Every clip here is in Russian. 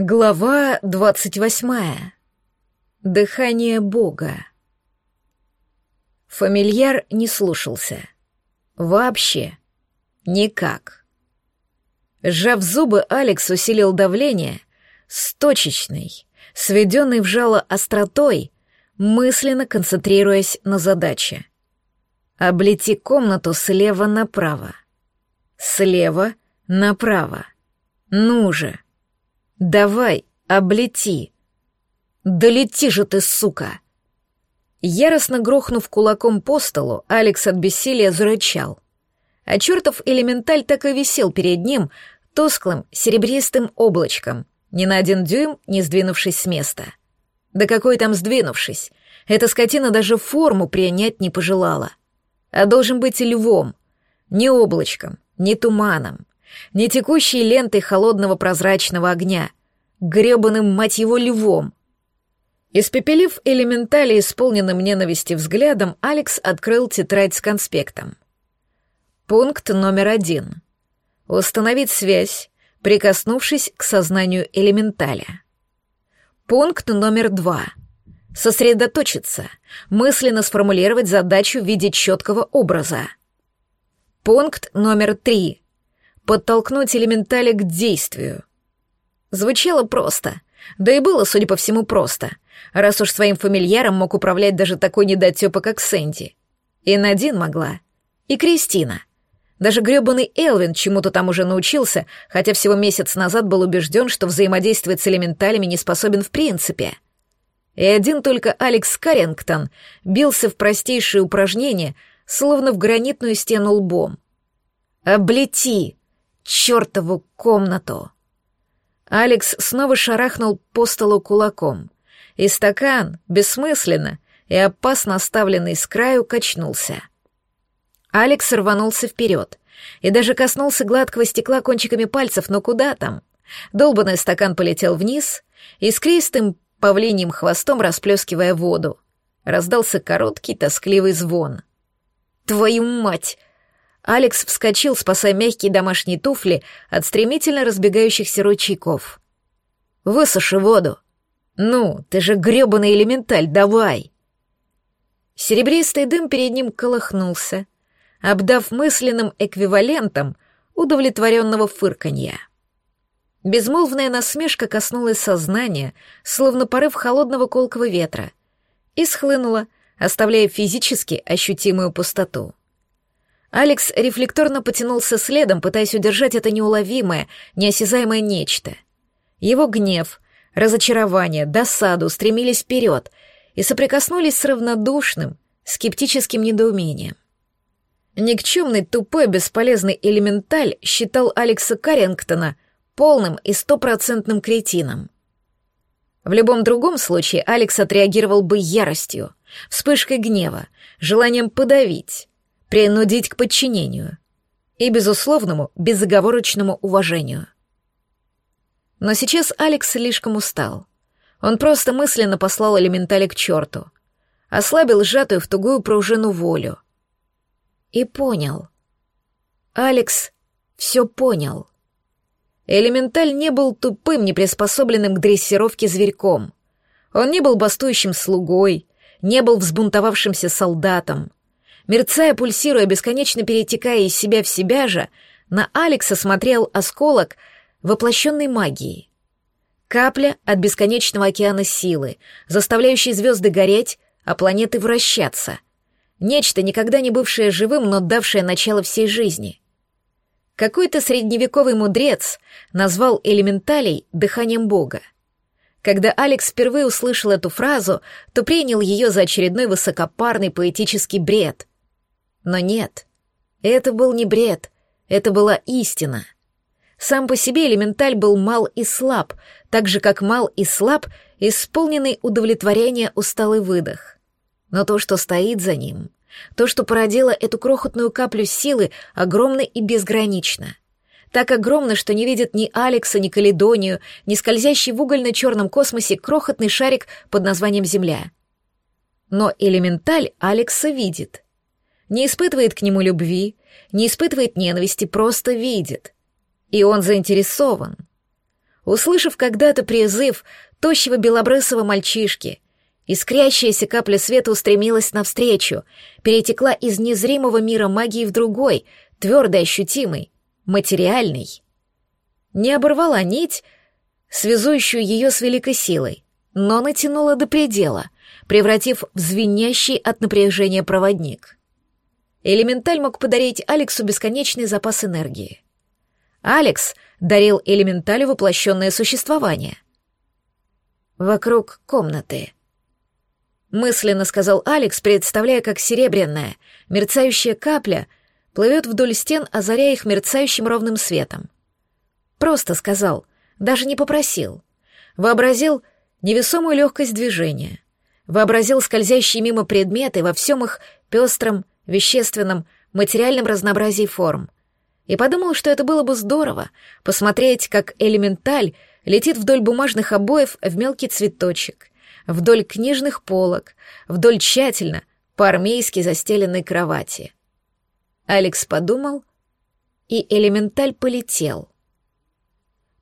Глава двадцать восьмая. Дыхание Бога. Фамильяр не слушался. Вообще. Никак. Сжав зубы, Алекс усилил давление с точечной, сведенной в жало остротой, мысленно концентрируясь на задаче. Облети комнату слева направо. Слева направо. Ну же. «Давай, облети!» «Долети же ты, сука!» Яростно грохнув кулаком по столу, Алекс от бессилия зарычал. А чертов элементаль так и висел перед ним, тусклым, серебристым облачком, ни на один дюйм не сдвинувшись с места. Да какой там сдвинувшись? Эта скотина даже форму принять не пожелала. А должен быть львом. Не облачком, не туманом, не текущей лентой холодного прозрачного огня, гребаным, мать его, львом. Испепелив элементали исполненным ненависти взглядом, Алекс открыл тетрадь с конспектом. Пункт номер один. Установить связь, прикоснувшись к сознанию элементаля. Пункт номер два. Сосредоточиться, мысленно сформулировать задачу в виде четкого образа. Пункт номер три подтолкнуть элементали к действию. Звучало просто, да и было, судя по всему, просто, раз уж своим фамильяром мог управлять даже такой недотёпа, как Сэнди. И Надин могла. И Кристина. Даже грёбаный Элвин чему-то там уже научился, хотя всего месяц назад был убежден, что взаимодействовать с элементалями не способен в принципе. И один только Алекс Каррингтон бился в простейшие упражнения, словно в гранитную стену лбом. «Облети!» Чертову комнату. Алекс снова шарахнул по столу кулаком, и стакан, бессмысленно и опасно оставленный с краю, качнулся. Алекс рванулся вперед и даже коснулся гладкого стекла кончиками пальцев, но куда там? Долбанный стакан полетел вниз, и с кристым павлиньим хвостом расплескивая воду. Раздался короткий тоскливый звон. «Твою мать!» Алекс вскочил, спасая мягкие домашние туфли от стремительно разбегающихся ручейков. «Высуши воду!» «Ну, ты же грёбаный элементаль, давай!» Серебристый дым перед ним колыхнулся, обдав мысленным эквивалентом удовлетворенного фырканья. Безмолвная насмешка коснулась сознания, словно порыв холодного колкого ветра, и схлынула, оставляя физически ощутимую пустоту. Алекс рефлекторно потянулся следом, пытаясь удержать это неуловимое, неосязаемое нечто. Его гнев, разочарование, досаду стремились вперед и соприкоснулись с равнодушным, скептическим недоумением. Никчемный, тупой, бесполезный элементаль считал Алекса Каррингтона полным и стопроцентным кретином. В любом другом случае Алекс отреагировал бы яростью, вспышкой гнева, желанием подавить, принудить к подчинению и безусловному, безоговорочному уважению. Но сейчас Алекс слишком устал. Он просто мысленно послал элементали к черту, ослабил сжатую в тугую пружину волю. И понял. Алекс все понял. Элементаль не был тупым, неприспособленным к дрессировке зверьком. Он не был бастующим слугой, не был взбунтовавшимся солдатом. Мерцая, пульсируя, бесконечно перетекая из себя в себя же, на Алекса смотрел осколок воплощенной магии. Капля от бесконечного океана силы, заставляющей звезды гореть, а планеты вращаться. Нечто, никогда не бывшее живым, но давшее начало всей жизни. Какой-то средневековый мудрец назвал элементалей дыханием Бога. Когда Алекс впервые услышал эту фразу, то принял ее за очередной высокопарный поэтический бред. Но нет, это был не бред, это была истина. Сам по себе элементаль был мал и слаб, так же, как мал и слаб, исполненный удовлетворения усталый выдох. Но то, что стоит за ним, то, что породило эту крохотную каплю силы, огромно и безгранично. Так огромно, что не видит ни Алекса, ни Каледонию, ни скользящий в угольно-черном космосе крохотный шарик под названием Земля. Но элементаль Алекса видит — не испытывает к нему любви, не испытывает ненависти, просто видит. И он заинтересован. Услышав когда-то призыв тощего белобрысого мальчишки, искрящаяся капля света устремилась навстречу, перетекла из незримого мира магии в другой, твердый, ощутимый, материальный. Не оборвала нить, связующую ее с великой силой, но натянула до предела, превратив в звенящий от напряжения проводник. Элементаль мог подарить Алексу бесконечный запас энергии. Алекс дарил элементалю воплощенное существование. Вокруг комнаты. Мысленно сказал Алекс, представляя, как серебряная, мерцающая капля плывет вдоль стен, озаряя их мерцающим ровным светом. Просто сказал, даже не попросил. Вообразил невесомую легкость движения. Вообразил скользящие мимо предметы во всем их пестром, вещественном, материальном разнообразии форм. И подумал, что это было бы здорово — посмотреть, как элементаль летит вдоль бумажных обоев в мелкий цветочек, вдоль книжных полок, вдоль тщательно, по-армейски застеленной кровати. Алекс подумал, и элементаль полетел —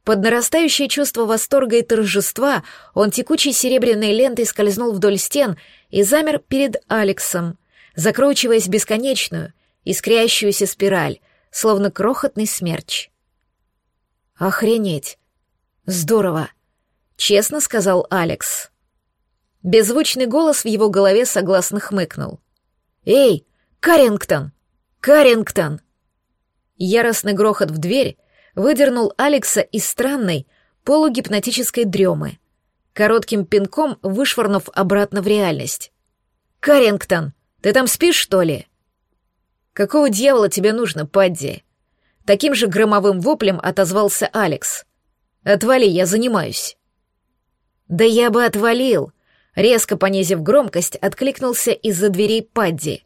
под нарастающее чувство восторга и торжества он текучей серебряной лентой скользнул вдоль стен и замер перед Алексом, закручиваясь бесконечную, искрящуюся спираль, словно крохотный смерч. «Охренеть! Здорово!» — честно сказал Алекс. Беззвучный голос в его голове согласно хмыкнул. «Эй, Карингтон! Карингтон!» Яростный грохот в дверь выдернул Алекса из странной, полугипнотической дремы, коротким пинком вышвырнув обратно в реальность. «Каррингтон, ты там спишь, что ли?» «Какого дьявола тебе нужно, Падди?» Таким же громовым воплем отозвался Алекс. «Отвали, я занимаюсь». «Да я бы отвалил!» Резко понизив громкость, откликнулся из-за дверей Падди.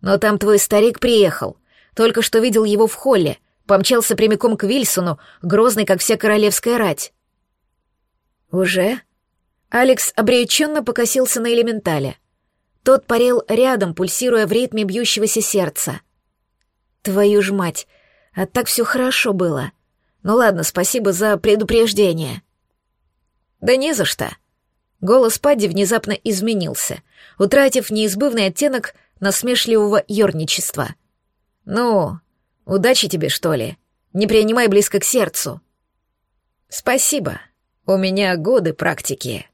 «Но там твой старик приехал. Только что видел его в холле. Помчался прямиком к Вильсону, грозный, как вся королевская рать. «Уже?» Алекс обреченно покосился на элементале. Тот парил рядом, пульсируя в ритме бьющегося сердца. «Твою ж мать! А так все хорошо было. Ну ладно, спасибо за предупреждение». «Да не за что». Голос Падди внезапно изменился, утратив неизбывный оттенок насмешливого ерничества. «Ну, Удачи тебе, что ли? Не принимай близко к сердцу. Спасибо. У меня годы практики.